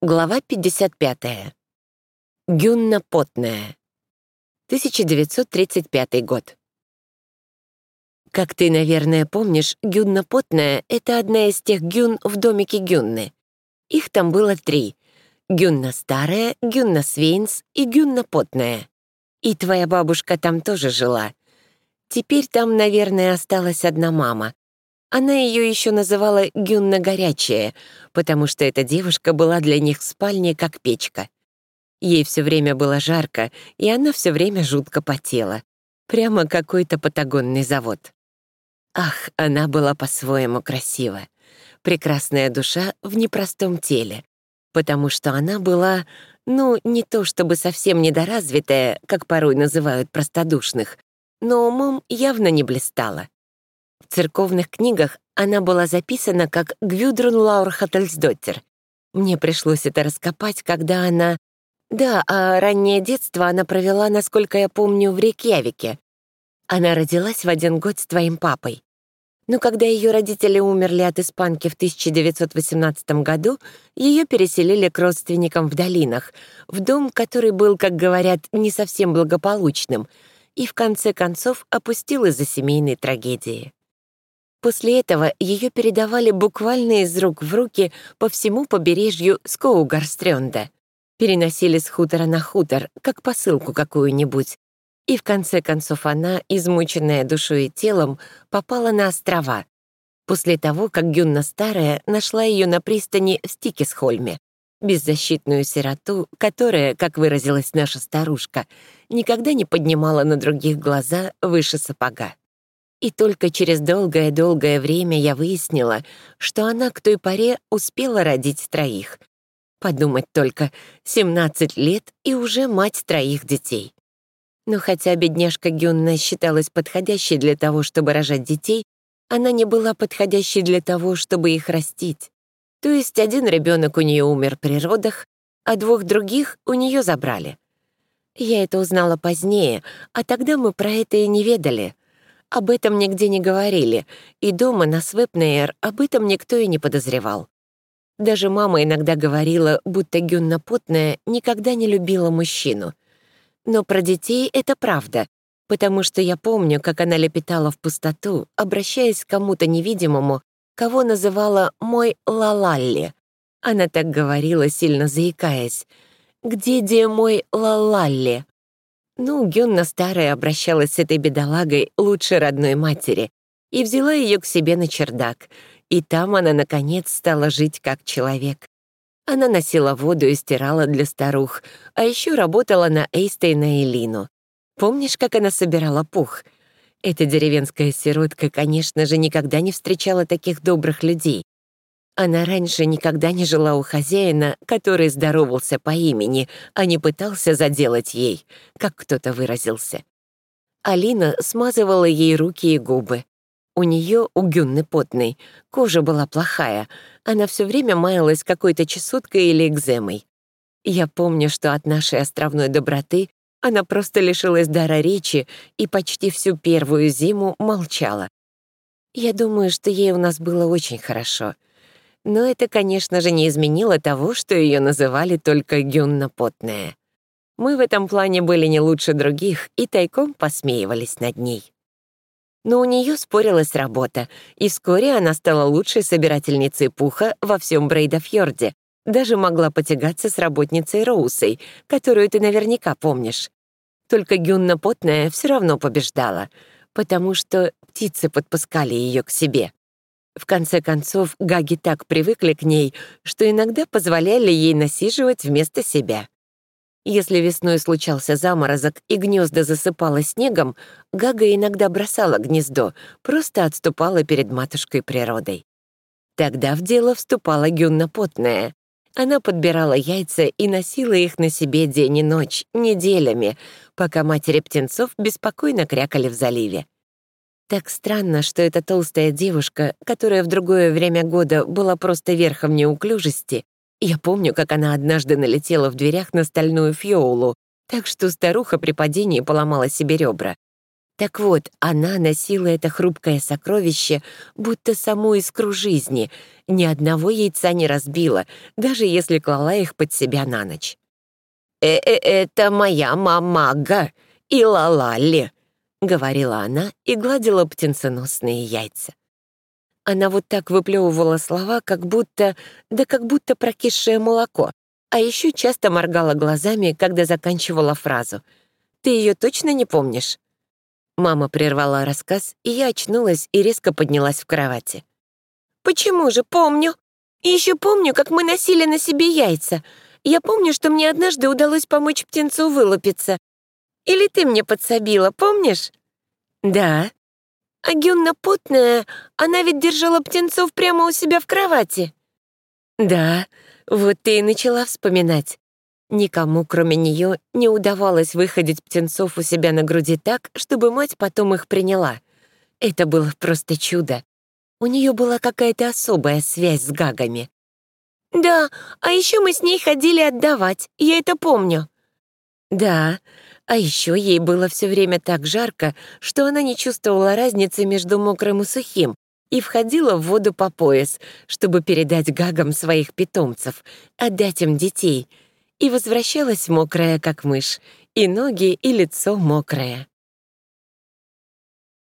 Глава 55. Гюнна Потная. 1935 год. Как ты, наверное, помнишь, Гюнна Потная — это одна из тех Гюн в домике Гюнны. Их там было три — Гюнна Старая, Гюнна Свейнс и Гюнна Потная. И твоя бабушка там тоже жила. Теперь там, наверное, осталась одна мама. Она ее еще называла Гюнна Горячая, потому что эта девушка была для них в спальне как печка. Ей все время было жарко, и она все время жутко потела. Прямо какой-то патагонный завод. Ах, она была по-своему красива. Прекрасная душа в непростом теле. Потому что она была, ну, не то чтобы совсем недоразвитая, как порой называют простодушных, но умом явно не блистала. В церковных книгах она была записана как Гвюдрун Лаур Хаттельсдоттер. Мне пришлось это раскопать, когда она... Да, а раннее детство она провела, насколько я помню, в Рейкьявике. Она родилась в один год с твоим папой. Но когда ее родители умерли от испанки в 1918 году, ее переселили к родственникам в долинах, в дом, который был, как говорят, не совсем благополучным, и в конце концов опустил из-за семейной трагедии. После этого ее передавали буквально из рук в руки по всему побережью Скоугарстрёнда. Переносили с хутора на хутор, как посылку какую-нибудь. И в конце концов она, измученная душой и телом, попала на острова. После того, как Гюнна Старая нашла ее на пристани в Стикисхольме, беззащитную сироту, которая, как выразилась наша старушка, никогда не поднимала на других глаза выше сапога. И только через долгое-долгое время я выяснила, что она к той поре успела родить троих. Подумать только, 17 лет и уже мать троих детей. Но хотя бедняжка Гюнна считалась подходящей для того, чтобы рожать детей, она не была подходящей для того, чтобы их растить. То есть один ребенок у нее умер при родах, а двух других у нее забрали. Я это узнала позднее, а тогда мы про это и не ведали — об этом нигде не говорили, и дома на Свепнейр об этом никто и не подозревал. Даже мама иногда говорила, будто Гюнна Потная никогда не любила мужчину. Но про детей это правда, потому что я помню, как она лепетала в пустоту, обращаясь к кому-то невидимому, кого называла «мой Лалалли». Она так говорила, сильно заикаясь. «Где де мой Лалалли?» Ну, Гюнна старая обращалась с этой бедолагой лучше родной матери и взяла ее к себе на чердак, и там она, наконец, стала жить как человек. Она носила воду и стирала для старух, а еще работала на Эйстейна и Лину. Помнишь, как она собирала пух? Эта деревенская сиротка, конечно же, никогда не встречала таких добрых людей. Она раньше никогда не жила у хозяина, который здоровался по имени, а не пытался заделать ей, как кто-то выразился. Алина смазывала ей руки и губы. У нее, у Гюнны потной, кожа была плохая, она все время маялась какой-то чесоткой или экземой. Я помню, что от нашей островной доброты она просто лишилась дара речи и почти всю первую зиму молчала. Я думаю, что ей у нас было очень хорошо — но это, конечно же, не изменило того, что ее называли только Гюнна Потная. Мы в этом плане были не лучше других и тайком посмеивались над ней. Но у нее спорилась работа, и вскоре она стала лучшей собирательницей пуха во всем Брейдафьорде, даже могла потягаться с работницей Роусой, которую ты наверняка помнишь. Только Гюнна Потная все равно побеждала, потому что птицы подпускали ее к себе. В конце концов, гаги так привыкли к ней, что иногда позволяли ей насиживать вместо себя. Если весной случался заморозок и гнезда засыпало снегом, Гага иногда бросала гнездо, просто отступала перед матушкой природой. Тогда в дело вступала Гюнна Потная. Она подбирала яйца и носила их на себе день и ночь, неделями, пока матери птенцов беспокойно крякали в заливе. Так странно, что эта толстая девушка, которая в другое время года была просто верхом неуклюжести, я помню, как она однажды налетела в дверях на стальную фиолу, так что старуха при падении поломала себе ребра. Так вот, она носила это хрупкое сокровище, будто саму искру жизни, ни одного яйца не разбила, даже если клала их под себя на ночь. «Э-э, это моя мамага и лалали», — говорила она и гладила птенценосные яйца. Она вот так выплевывала слова, как будто, да как будто прокисшее молоко, а еще часто моргала глазами, когда заканчивала фразу. «Ты ее точно не помнишь?» Мама прервала рассказ, и я очнулась и резко поднялась в кровати. «Почему же помню? И еще помню, как мы носили на себе яйца. Я помню, что мне однажды удалось помочь птенцу вылупиться. Или ты мне подсобила, помнишь?» «Да». «А Гюнна Потная, она ведь держала птенцов прямо у себя в кровати». «Да, вот ты и начала вспоминать. Никому, кроме нее, не удавалось выходить птенцов у себя на груди так, чтобы мать потом их приняла. Это было просто чудо. У нее была какая-то особая связь с гагами. «Да, а еще мы с ней ходили отдавать, я это помню». «Да, а еще ей было все время так жарко, что она не чувствовала разницы между мокрым и сухим и входила в воду по пояс, чтобы передать гагам своих питомцев, отдать им детей — и возвращалась мокрая, как мышь, и ноги, и лицо мокрое.